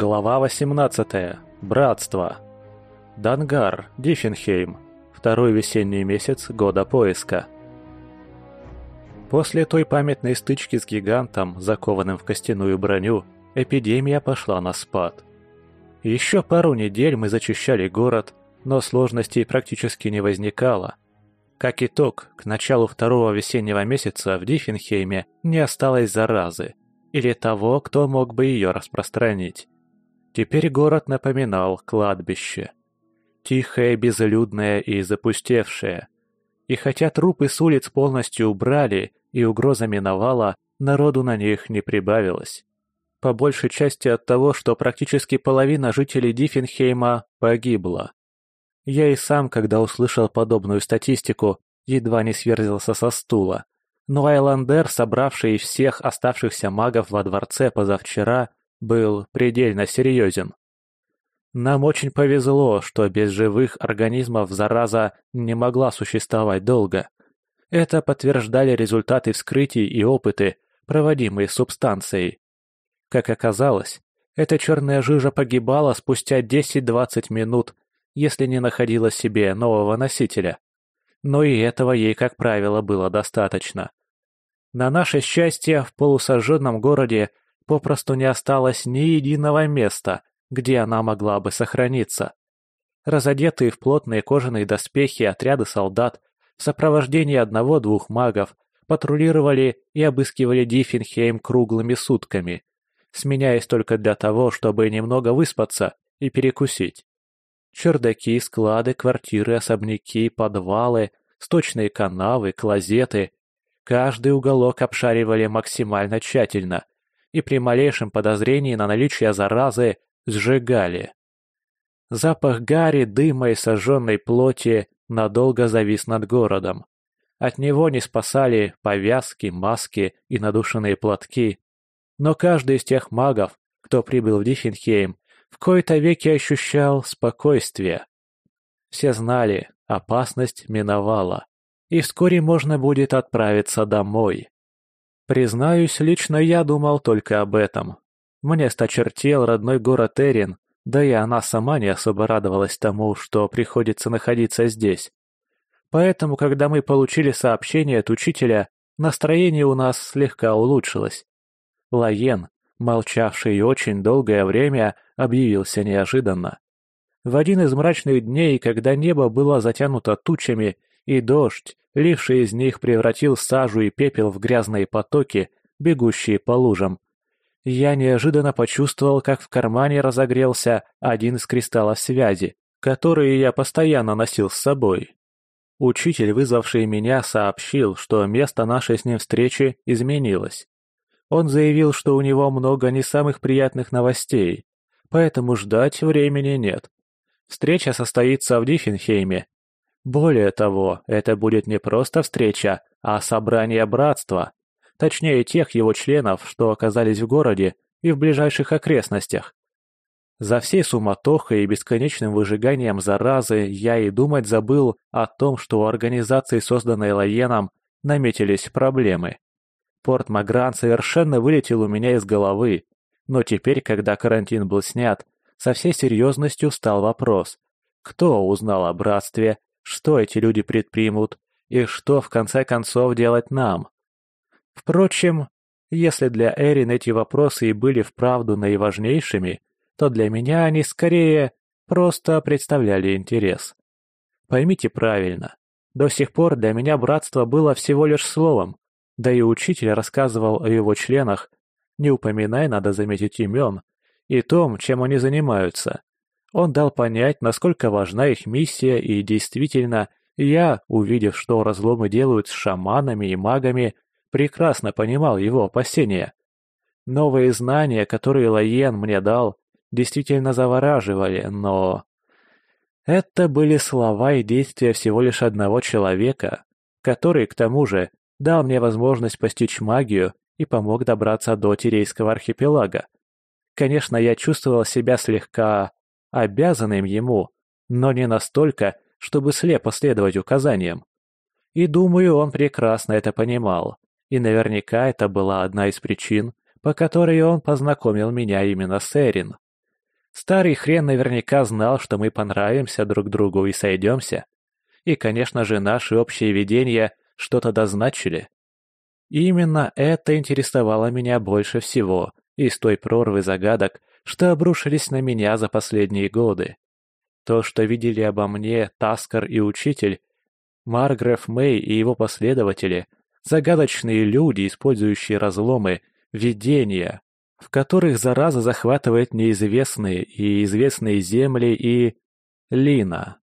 Глава 18. Братство. Дангар, Диффенхейм. Второй весенний месяц года поиска. После той памятной стычки с гигантом, закованным в костяную броню, эпидемия пошла на спад. Еще пару недель мы зачищали город, но сложностей практически не возникало. Как итог, к началу второго весеннего месяца в Диффенхейме не осталось заразы, или того, кто мог бы ее распространить. Теперь город напоминал кладбище. Тихое, безлюдное и запустевшее. И хотя трупы с улиц полностью убрали и угроза миновала, народу на них не прибавилось. По большей части от того, что практически половина жителей Диффенхейма погибла. Я и сам, когда услышал подобную статистику, едва не сверзился со стула. Но Айландер, собравший всех оставшихся магов во дворце позавчера, был предельно серьезен. Нам очень повезло, что без живых организмов зараза не могла существовать долго. Это подтверждали результаты вскрытий и опыты, проводимые субстанцией. Как оказалось, эта черная жижа погибала спустя 10-20 минут, если не находила себе нового носителя. Но и этого ей, как правило, было достаточно. На наше счастье, в полусожженном городе попросту не осталось ни единого места, где она могла бы сохраниться. Разодетые в плотные кожаные доспехи отряды солдат в сопровождении одного-двух магов патрулировали и обыскивали Диффенхейм круглыми сутками, сменяясь только для того, чтобы немного выспаться и перекусить. Чердаки, склады, квартиры, особняки, подвалы, сточные канавы, клозеты. Каждый уголок обшаривали максимально тщательно – и при малейшем подозрении на наличие заразы сжигали. Запах гари, дыма и сожженной плоти надолго завис над городом. От него не спасали повязки, маски и надушенные платки. Но каждый из тех магов, кто прибыл в Диффенхейм, в кои-то веки ощущал спокойствие. Все знали, опасность миновала, и вскоре можно будет отправиться домой. Признаюсь, лично я думал только об этом. Мне сточертел родной город Эрин, да и она сама не особо радовалась тому, что приходится находиться здесь. Поэтому, когда мы получили сообщение от учителя, настроение у нас слегка улучшилось. Лаен, молчавший очень долгое время, объявился неожиданно. В один из мрачных дней, когда небо было затянуто тучами и дождь, ливший из них превратил сажу и пепел в грязные потоки, бегущие по лужам. Я неожиданно почувствовал, как в кармане разогрелся один из кристаллов связи, которые я постоянно носил с собой. Учитель, вызвавший меня, сообщил, что место нашей с ним встречи изменилось. Он заявил, что у него много не самых приятных новостей, поэтому ждать времени нет. Встреча состоится в Диффенхейме, более того, это будет не просто встреча, а собрание братства. Точнее, тех его членов, что оказались в городе и в ближайших окрестностях. За всей суматохой и бесконечным выжиганием заразы я и думать забыл о том, что у организации, созданной Лаеном, наметились проблемы. Порт Магран совершенно вылетел у меня из головы, но теперь, когда карантин был снят, со всей серьезностью стал вопрос, кто узнал о братстве что эти люди предпримут и что в конце концов делать нам. Впрочем, если для Эрин эти вопросы и были вправду наиважнейшими, то для меня они скорее просто представляли интерес. Поймите правильно, до сих пор для меня братство было всего лишь словом, да и учитель рассказывал о его членах, не упоминая, надо заметить, имен, и том, чем они занимаются. Он дал понять, насколько важна их миссия, и действительно, я, увидев, что разломы делают с шаманами и магами, прекрасно понимал его опасения. Новые знания, которые Лаен мне дал, действительно завораживали, но... Это были слова и действия всего лишь одного человека, который, к тому же, дал мне возможность постичь магию и помог добраться до Тирейского архипелага. Конечно, я чувствовал себя слегка обязанным ему, но не настолько, чтобы слепо следовать указаниям. И думаю, он прекрасно это понимал, и наверняка это была одна из причин, по которой он познакомил меня именно с Эрин. Старый хрен наверняка знал, что мы понравимся друг другу и сойдемся. И, конечно же, наши общие видения что-то дозначили. именно это интересовало меня больше всего из той прорвы загадок, что обрушились на меня за последние годы. То, что видели обо мне Таскар и Учитель, Маргреф Мэй и его последователи, загадочные люди, использующие разломы, видения, в которых зараза захватывает неизвестные и известные земли и... Лина.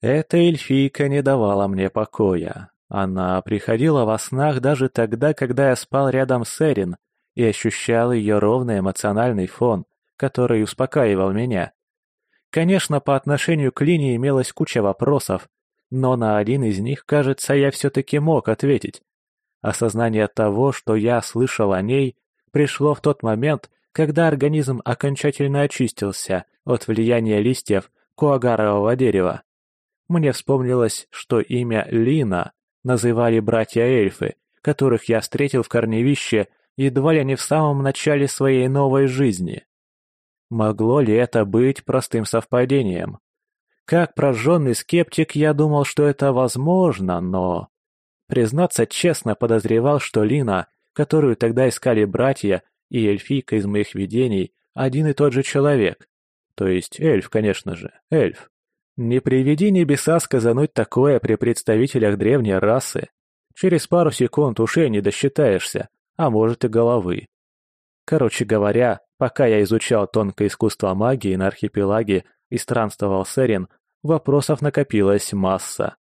Эта эльфийка не давала мне покоя. Она приходила во снах даже тогда, когда я спал рядом с Эрин и ощущал ее ровный эмоциональный фон, который успокаивал меня. Конечно, по отношению к Лине имелась куча вопросов, но на один из них, кажется, я все-таки мог ответить. Осознание того, что я слышал о ней, пришло в тот момент, когда организм окончательно очистился от влияния листьев куагарового дерева. Мне вспомнилось, что имя Лина называли братья-эльфы, которых я встретил в корневище едва ли не в самом начале своей новой жизни. Могло ли это быть простым совпадением? Как прожженный скептик я думал, что это возможно, но... Признаться честно, подозревал, что Лина которую тогда искали братья и эльфийка из моих видений, один и тот же человек. То есть эльф, конечно же, эльф. Не приведи небеса сказануть такое при представителях древней расы. Через пару секунд ушей не досчитаешься, а может и головы. Короче говоря, пока я изучал тонкое искусство магии на архипелаге и странствовал с Эрин, вопросов накопилась масса.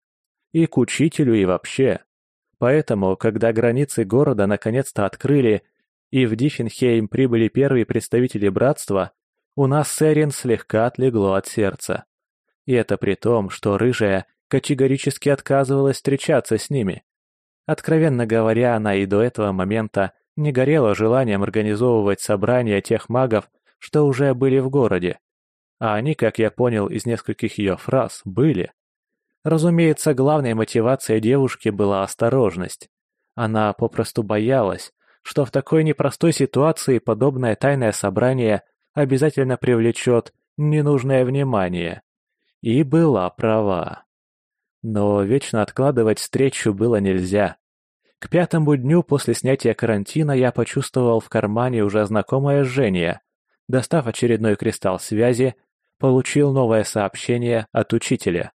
И к учителю, и вообще. Поэтому, когда границы города наконец-то открыли, и в Диффенхейм прибыли первые представители братства, у нас с Эрин слегка отлегло от сердца. И это при том, что рыжая категорически отказывалась встречаться с ними. Откровенно говоря, она и до этого момента не горела желанием организовывать собрания тех магов, что уже были в городе. А они, как я понял из нескольких ее фраз, были. Разумеется, главной мотивацией девушки была осторожность. Она попросту боялась, что в такой непростой ситуации подобное тайное собрание обязательно привлечет ненужное внимание. И была права. Но вечно откладывать встречу было нельзя. К пятому дню после снятия карантина я почувствовал в кармане уже знакомое жжение. Достав очередной кристалл связи, получил новое сообщение от учителя.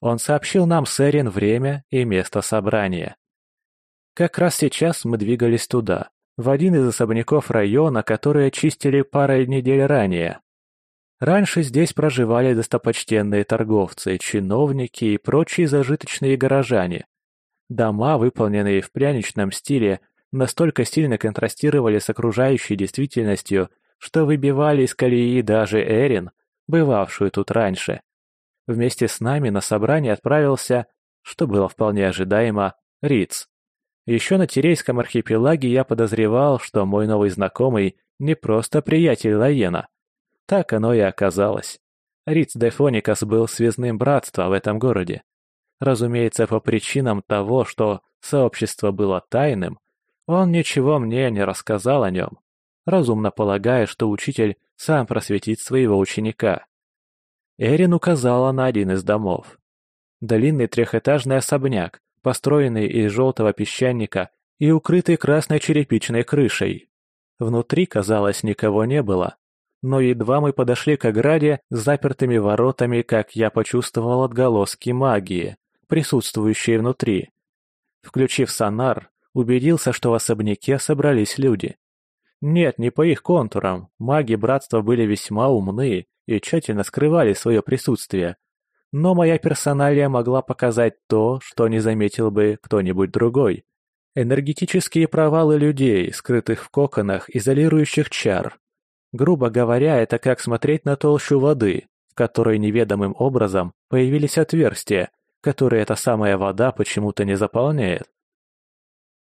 Он сообщил нам с Эрин время и место собрания. Как раз сейчас мы двигались туда, в один из особняков района, которые очистили парой недель ранее. Раньше здесь проживали достопочтенные торговцы, чиновники и прочие зажиточные горожане. Дома, выполненные в пряничном стиле, настолько сильно контрастировали с окружающей действительностью, что выбивали из колеи даже Эрин, бывавшую тут раньше. Вместе с нами на собрание отправился, что было вполне ожидаемо, Риц. Еще на Терейском архипелаге я подозревал, что мой новый знакомый не просто приятель Лаена. Так оно и оказалось. Риц Дефоникас был связным братства в этом городе. Разумеется, по причинам того, что сообщество было тайным, он ничего мне не рассказал о нем, разумно полагая, что учитель сам просветит своего ученика. Эрин указала на один из домов. Длинный трехэтажный особняк, построенный из желтого песчаника и укрытый красной черепичной крышей. Внутри, казалось, никого не было. Но едва мы подошли к ограде с запертыми воротами, как я почувствовал отголоски магии, присутствующие внутри. Включив сонар, убедился, что в особняке собрались люди. Нет, не по их контурам, маги братства были весьма умны и тщательно скрывали свое присутствие. Но моя персоналия могла показать то, что не заметил бы кто-нибудь другой. Энергетические провалы людей, скрытых в коконах изолирующих чар. Грубо говоря, это как смотреть на толщу воды, в которой неведомым образом появились отверстия, которые эта самая вода почему-то не заполняет.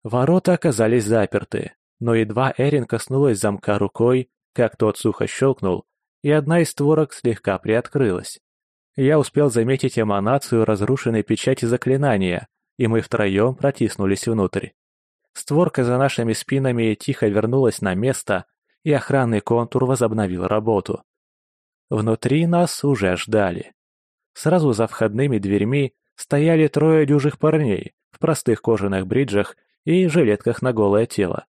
Ворота оказались заперты, но едва Эрин коснулась замка рукой, как тот сухо щелкнул, и одна из створок слегка приоткрылась. Я успел заметить эманацию разрушенной печати заклинания, и мы втроем протиснулись внутрь. Створка за нашими спинами тихо вернулась на место, и охранный контур возобновил работу. Внутри нас уже ждали. Сразу за входными дверьми стояли трое дюжих парней в простых кожаных бриджах и жилетках на голое тело.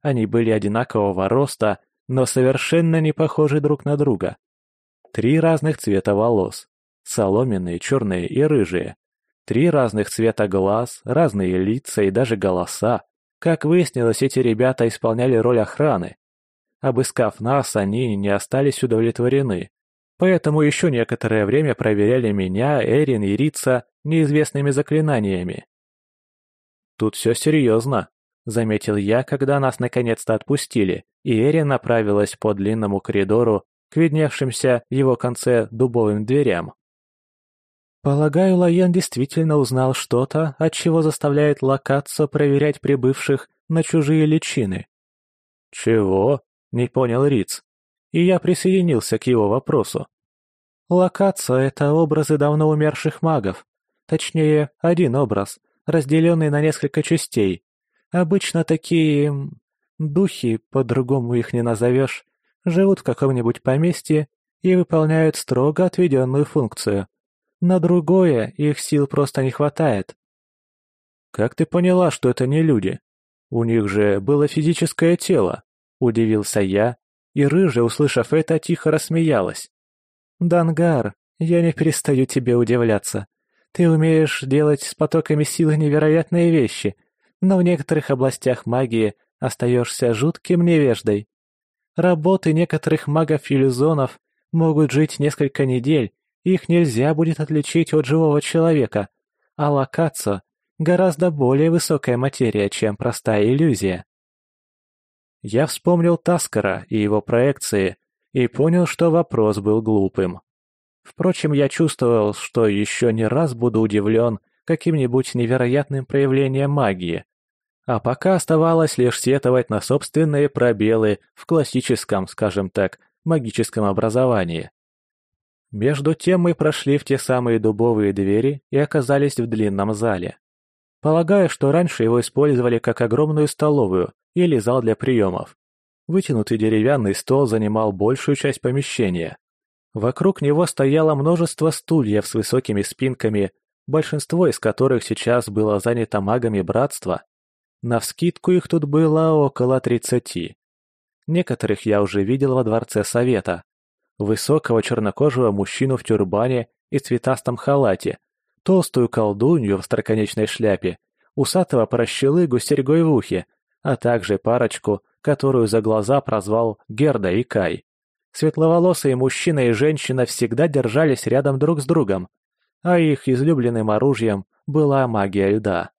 Они были одинакового роста, но совершенно не похожи друг на друга. Три разных цвета волос. Соломенные, черные и рыжие. Три разных цвета глаз, разные лица и даже голоса. Как выяснилось, эти ребята исполняли роль охраны. Обыскав нас, они не остались удовлетворены. Поэтому еще некоторое время проверяли меня, Эрин и Рица неизвестными заклинаниями. «Тут все серьезно», — заметил я, когда нас наконец-то отпустили, и Эрин направилась по длинному коридору к видневшимся в его конце дубовым дверям. Полагаю, Лоен действительно узнал что-то, от чего заставляет Локацо проверять прибывших на чужие личины. «Чего?» — не понял Риц. И я присоединился к его вопросу. Локацо — это образы давно умерших магов. Точнее, один образ, разделенный на несколько частей. Обычно такие... духи, по-другому их не назовешь, живут в каком-нибудь поместье и выполняют строго отведенную функцию. На другое их сил просто не хватает. «Как ты поняла, что это не люди? У них же было физическое тело», — удивился я, и рыжая, услышав это, тихо рассмеялась. «Дангар, я не перестаю тебе удивляться. Ты умеешь делать с потоками силы невероятные вещи, но в некоторых областях магии остаешься жутким невеждой. Работы некоторых магов-иллюзонов могут жить несколько недель их нельзя будет отличить от живого человека, а локацо — гораздо более высокая материя, чем простая иллюзия. Я вспомнил Таскара и его проекции и понял, что вопрос был глупым. Впрочем, я чувствовал, что еще не раз буду удивлен каким-нибудь невероятным проявлением магии. А пока оставалось лишь сетовать на собственные пробелы в классическом, скажем так, магическом образовании. Между тем мы прошли в те самые дубовые двери и оказались в длинном зале. Полагаю, что раньше его использовали как огромную столовую или зал для приемов. Вытянутый деревянный стол занимал большую часть помещения. Вокруг него стояло множество стульев с высокими спинками, большинство из которых сейчас было занято магами братства. Навскидку их тут было около тридцати. Некоторых я уже видел во Дворце Совета, высокого чернокожего мужчину в тюрбане и цветастом халате, толстую колдунью в строконечной шляпе, усатого прощелыгу с серьгой в ухе, а также парочку, которую за глаза прозвал Герда и Кай. Светловолосые мужчина и женщина всегда держались рядом друг с другом, а их излюбленным оружием была магия льда.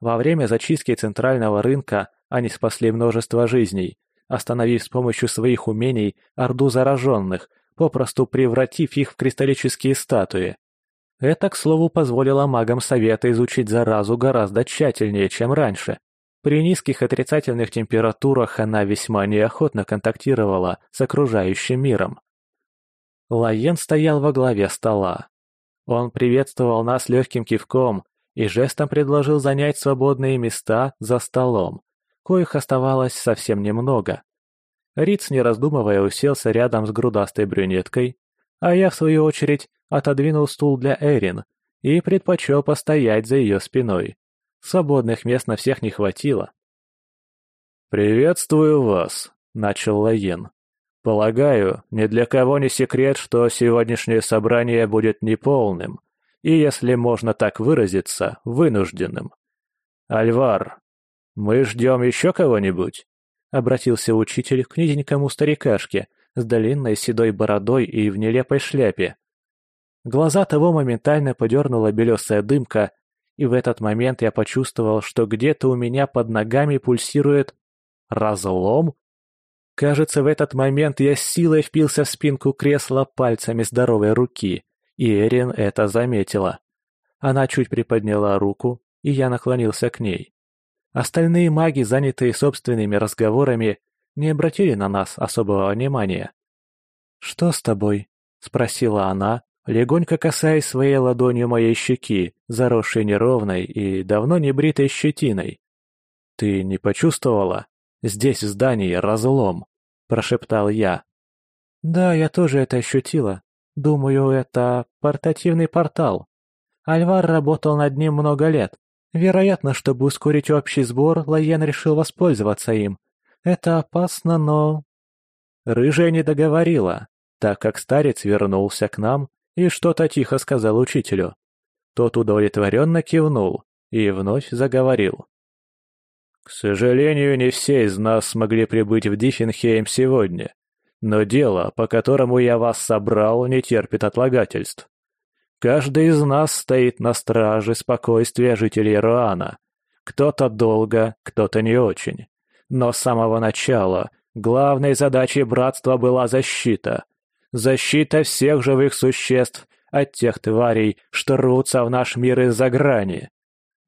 Во время зачистки центрального рынка они спасли множество жизней, остановив с помощью своих умений орду зараженных, попросту превратив их в кристаллические статуи. Это, к слову, позволило магам Совета изучить заразу гораздо тщательнее, чем раньше. При низких отрицательных температурах она весьма неохотно контактировала с окружающим миром. Лаен стоял во главе стола. Он приветствовал нас легким кивком и жестом предложил занять свободные места за столом, коих оставалось совсем немного. Риц, не раздумывая, уселся рядом с грудастой брюнеткой, а я, в свою очередь, отодвинул стул для Эрин и предпочел постоять за ее спиной. Свободных мест на всех не хватило. «Приветствую вас», — начал Лаен. «Полагаю, ни для кого не секрет, что сегодняшнее собрание будет неполным и, если можно так выразиться, вынужденным. Альвар, «Мы ждем еще кого-нибудь?» — обратился учитель к низенькому старикашке с длинной седой бородой и в нелепой шляпе. Глаза того моментально подернула белесая дымка, и в этот момент я почувствовал, что где-то у меня под ногами пульсирует разлом. Кажется, в этот момент я с силой впился в спинку кресла пальцами здоровой руки, и Эрин это заметила. Она чуть приподняла руку, и я наклонился к ней. Остальные маги, занятые собственными разговорами, не обратили на нас особого внимания. «Что с тобой?» — спросила она, легонько касаясь своей ладонью моей щеки, заросшей неровной и давно не бритой щетиной. «Ты не почувствовала? Здесь в здании разлом», — прошептал я. «Да, я тоже это ощутила. Думаю, это портативный портал. Альвар работал над ним много лет. Вероятно, чтобы ускорить общий сбор, Лайен решил воспользоваться им. Это опасно, но...» Рыжая не договорила, так как старец вернулся к нам и что-то тихо сказал учителю. Тот удовлетворенно кивнул и вновь заговорил. «К сожалению, не все из нас смогли прибыть в Диффенхейм сегодня. Но дело, по которому я вас собрал, не терпит отлагательств. Каждый из нас стоит на страже спокойствия жителей Руана. Кто-то долго, кто-то не очень. Но с самого начала главной задачей братства была защита. Защита всех живых существ от тех тварей, что рвутся в наш мир из-за грани.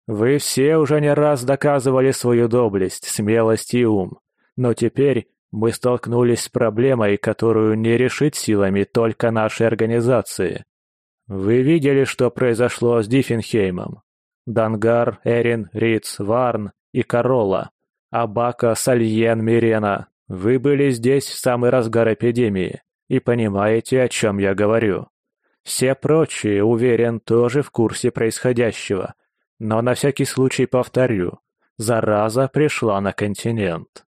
Вы все уже не раз доказывали свою доблесть, смелость и ум. Но теперь мы столкнулись с проблемой, которую не решить силами только нашей организации. Вы видели, что произошло с Диффенхеймом? Дангар, Эрин, Риц, Варн и Корола, Абака, Сальен, Мирена. Вы были здесь в самый разгар эпидемии и понимаете, о чем я говорю. Все прочие, уверен, тоже в курсе происходящего. Но на всякий случай повторю, зараза пришла на континент.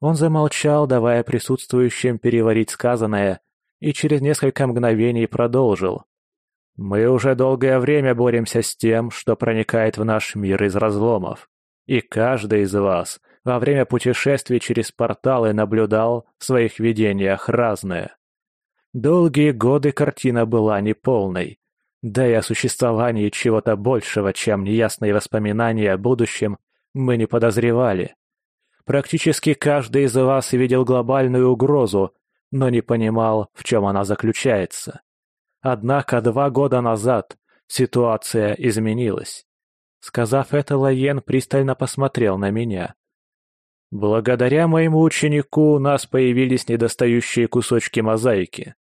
Он замолчал, давая присутствующим переварить сказанное, и через несколько мгновений продолжил. «Мы уже долгое время боремся с тем, что проникает в наш мир из разломов. И каждый из вас во время путешествий через порталы наблюдал в своих видениях разное. Долгие годы картина была неполной, да и о существовании чего-то большего, чем неясные воспоминания о будущем, мы не подозревали. Практически каждый из вас видел глобальную угрозу, но не понимал, в чем она заключается. Однако два года назад ситуация изменилась. Сказав это, Лаен пристально посмотрел на меня. Благодаря моему ученику у нас появились недостающие кусочки мозаики.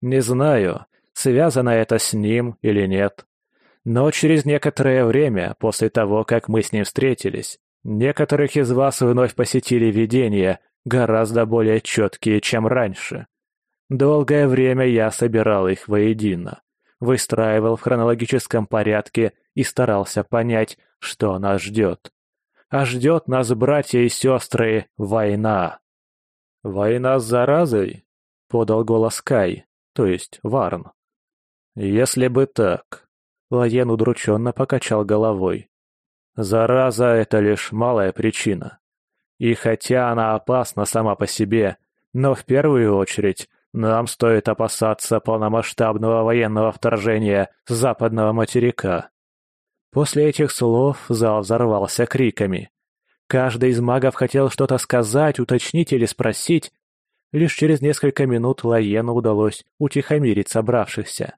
Не знаю, связано это с ним или нет. Но через некоторое время, после того, как мы с ним встретились, Некоторых из вас вновь посетили видения, гораздо более четкие, чем раньше. Долгое время я собирал их воедино, выстраивал в хронологическом порядке и старался понять, что нас ждет. А ждет нас, братья и сестры, война. «Война с заразой?» — подал голос Кай, то есть Варн. «Если бы так...» — Лаен удрученно покачал головой. Зараза — это лишь малая причина. И хотя она опасна сама по себе, но в первую очередь нам стоит опасаться полномасштабного военного вторжения с западного материка. После этих слов зал взорвался криками. Каждый из магов хотел что-то сказать, уточнить или спросить. Лишь через несколько минут Лаену удалось утихомирить собравшихся.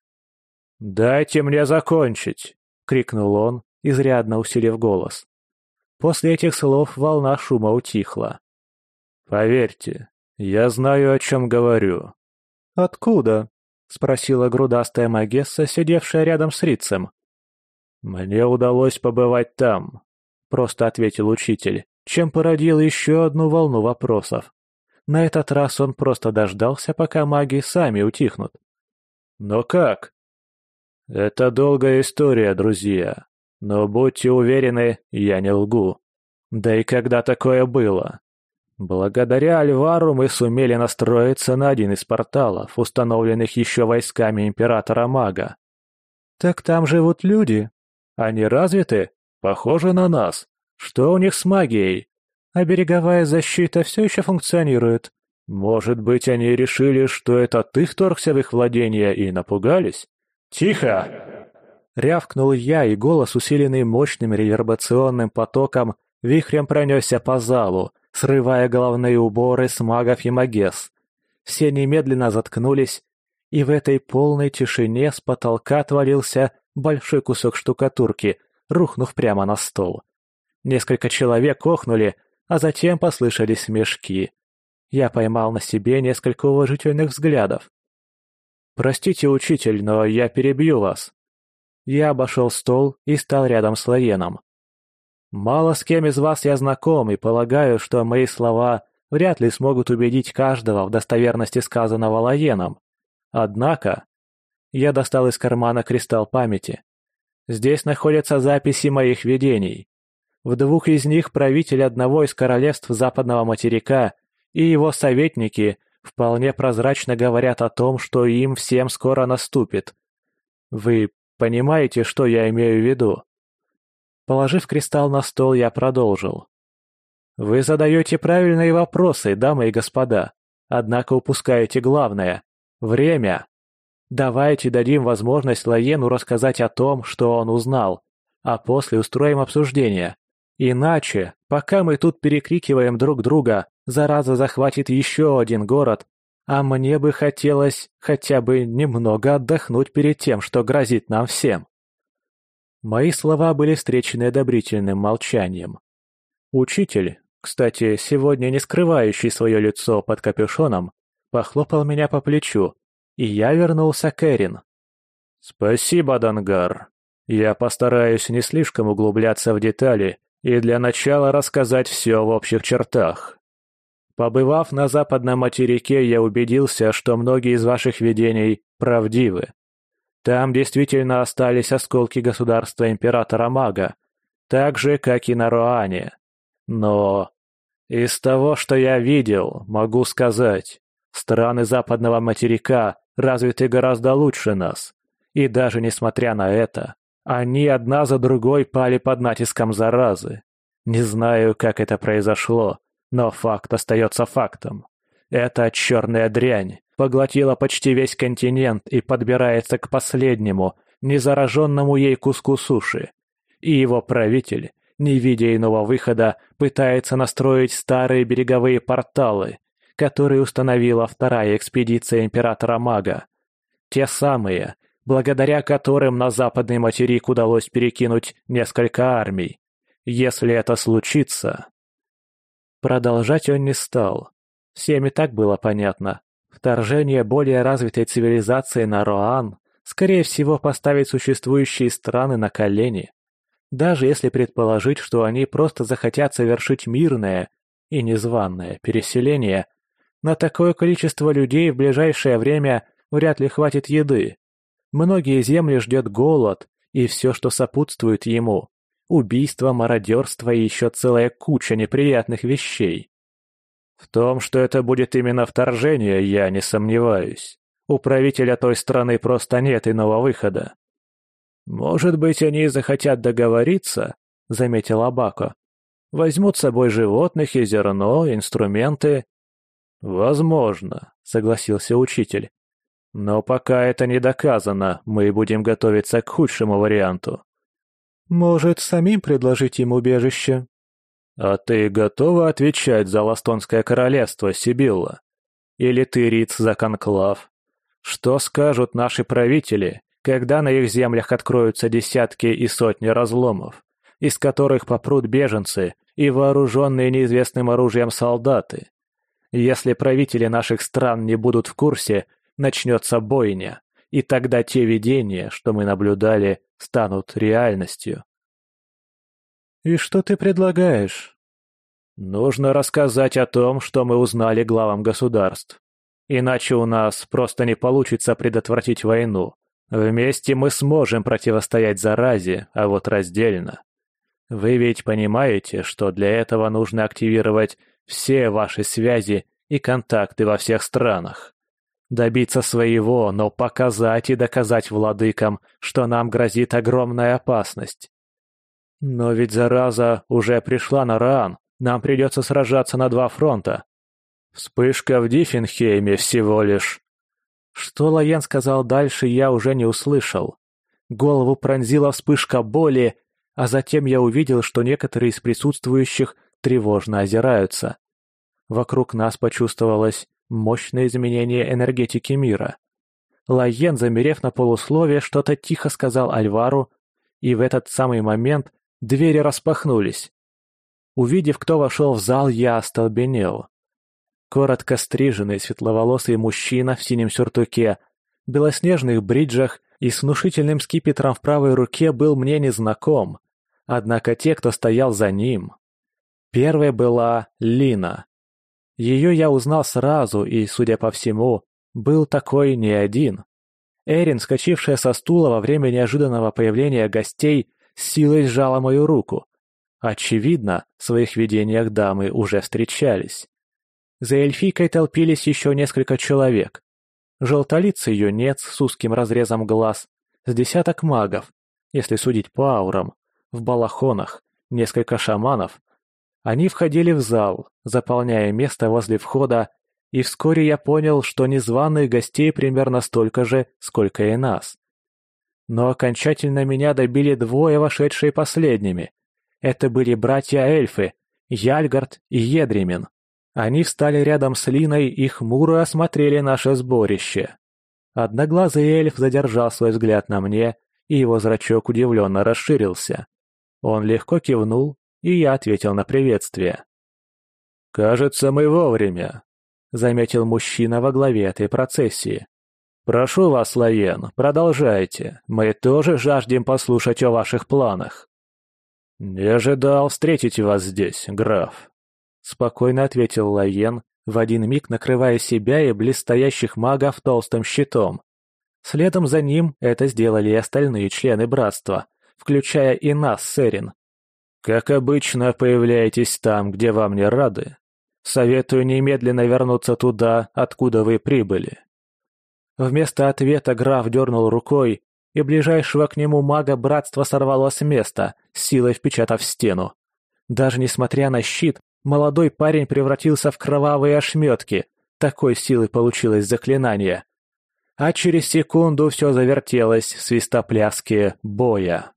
«Дайте мне закончить!» — крикнул он, изрядно усилив голос. После этих слов волна шума утихла. «Поверьте, я знаю, о чем говорю». «Откуда?» — спросила грудастая Магесса, сидевшая рядом с Рицем. «Мне удалось побывать там», — просто ответил учитель, чем породил еще одну волну вопросов. На этот раз он просто дождался, пока маги сами утихнут. «Но как?» «Это долгая история, друзья. Но будьте уверены, я не лгу. Да и когда такое было? Благодаря Альвару мы сумели настроиться на один из порталов, установленных еще войсками Императора-Мага. Так там живут люди. Они развиты? Похожи на нас. Что у них с магией? А береговая защита все еще функционирует. Может быть, они решили, что это ты вторгся в их владение и напугались? Тихо! Рявкнул я, и голос, усиленный мощным ревербационным потоком, вихрем пронесся по залу, срывая головные уборы с магов и магес. Все немедленно заткнулись, и в этой полной тишине с потолка отвалился большой кусок штукатурки, рухнув прямо на стол. Несколько человек охнули, а затем послышались смешки. Я поймал на себе несколько уважительных взглядов. «Простите, учитель, но я перебью вас», я обошел стол и стал рядом с Лаеном. Мало с кем из вас я знаком и полагаю, что мои слова вряд ли смогут убедить каждого в достоверности сказанного Лаеном. Однако, я достал из кармана кристалл памяти. Здесь находятся записи моих видений. В двух из них правитель одного из королевств западного материка и его советники вполне прозрачно говорят о том, что им всем скоро наступит. Вы понимаете, что я имею в виду? Положив кристалл на стол, я продолжил. Вы задаете правильные вопросы, дамы и господа, однако упускаете главное — время. Давайте дадим возможность Лаену рассказать о том, что он узнал, а после устроим обсуждение. Иначе, пока мы тут перекрикиваем друг друга, зараза захватит еще один город, а мне бы хотелось хотя бы немного отдохнуть перед тем, что грозит нам всем. Мои слова были встречены одобрительным молчанием. Учитель, кстати, сегодня не скрывающий свое лицо под капюшоном, похлопал меня по плечу, и я вернулся к Эрин. «Спасибо, Дангар. Я постараюсь не слишком углубляться в детали и для начала рассказать все в общих чертах. Побывав на западном материке, я убедился, что многие из ваших видений правдивы. Там действительно остались осколки государства Императора Мага, так же, как и на Руане. Но из того, что я видел, могу сказать, страны западного материка развиты гораздо лучше нас. И даже несмотря на это, они одна за другой пали под натиском заразы. Не знаю, как это произошло, но факт остается фактом. Эта черная дрянь поглотила почти весь континент и подбирается к последнему, незараженному ей куску суши. И его правитель не видя иного выхода, пытается настроить старые береговые порталы, которые установила вторая экспедиция Императора Мага. Те самые, благодаря которым на западный материк удалось перекинуть несколько армий. Если это случится... Продолжать он не стал. Всем и так было понятно. Вторжение более развитой цивилизации на Роан, скорее всего, поставит существующие страны на колени. Даже если предположить, что они просто захотят совершить мирное и незваное переселение, на такое количество людей в ближайшее время вряд ли хватит еды. Многие земли ждет голод и все, что сопутствует ему. Убийство, мародерство и еще целая куча неприятных вещей. В том, что это будет именно вторжение, я не сомневаюсь. У правителя той страны просто нет иного выхода. «Может быть, они захотят договориться?» — заметил Абако. «Возьмут с собой животных и зерно, инструменты». «Возможно», — согласился учитель. «Но пока это не доказано, мы будем готовиться к худшему варианту». «Может, самим предложить им убежище?» «А ты готова отвечать за Ластонское королевство, Сибилла? Или ты риц за конклав? Что скажут наши правители, когда на их землях откроются десятки и сотни разломов, из которых попрут беженцы и вооруженные неизвестным оружием солдаты. Если правители наших стран не будут в курсе, начнется бойня, и тогда те видения, что мы наблюдали, станут реальностью. «И что ты предлагаешь?» «Нужно рассказать о том, что мы узнали главам государств. Иначе у нас просто не получится предотвратить войну, Вместе мы сможем противостоять заразе, а вот раздельно. Вы ведь понимаете, что для этого нужно активировать все ваши связи и контакты во всех странах. Добиться своего, но показать и доказать владыкам, что нам грозит огромная опасность. Но ведь зараза уже пришла на Раан, нам придется сражаться на два фронта. Вспышка в Диффенхейме всего лишь. Что Лоен сказал дальше, я уже не услышал. Голову пронзила вспышка боли, а затем я увидел, что некоторые из присутствующих тревожно озираются. Вокруг нас почувствовалось мощное изменение энергетики мира. Лайен, замерев на полусловие, что-то тихо сказал Альвару, и в этот самый момент двери распахнулись. Увидев, кто вошел в зал, я остолбенел. Коротко стриженный светловолосый мужчина в синем сюртуке, белоснежных бриджах и с внушительным скипетром в правой руке был мне незнаком. Однако те, кто стоял за ним... Первой была Лина. Ее я узнал сразу и, судя по всему, был такой не один. Эрин, скачившая со стула во время неожиданного появления гостей, силой сжала мою руку. Очевидно, в своих видениях дамы уже встречались. За эльфийкой толпились еще несколько человек. Желтолицый юнец с узким разрезом глаз, с десяток магов, если судить по аурам, в балахонах, несколько шаманов. Они входили в зал, заполняя место возле входа, и вскоре я понял, что незваных гостей примерно столько же, сколько и нас. Но окончательно меня добили двое, вошедшие последними. Это были братья-эльфы, Яльгард и Едремин. Они встали рядом с Линой и хмуро осмотрели наше сборище. Одноглазый эльф задержал свой взгляд на мне, и его зрачок удивленно расширился. Он легко кивнул, и я ответил на приветствие. «Кажется, мы вовремя», — заметил мужчина во главе этой процессии. «Прошу вас, Лаен, продолжайте. Мы тоже жаждем послушать о ваших планах». «Не ожидал встретить вас здесь, граф», Спокойно ответил Лаен, в один миг накрывая себя и блестящих магов толстым щитом. Следом за ним это сделали и остальные члены братства, включая и нас с Эрин. «Как обычно, появляетесь там, где вам не рады. Советую немедленно вернуться туда, откуда вы прибыли». Вместо ответа граф дернул рукой, и ближайшего к нему мага братства сорвало с места, силой впечатав стену. Даже несмотря на щит, Молодой парень превратился в кровавые ошметки. Такой силы получилось заклинание. А через секунду все завертелось в свистопляске боя.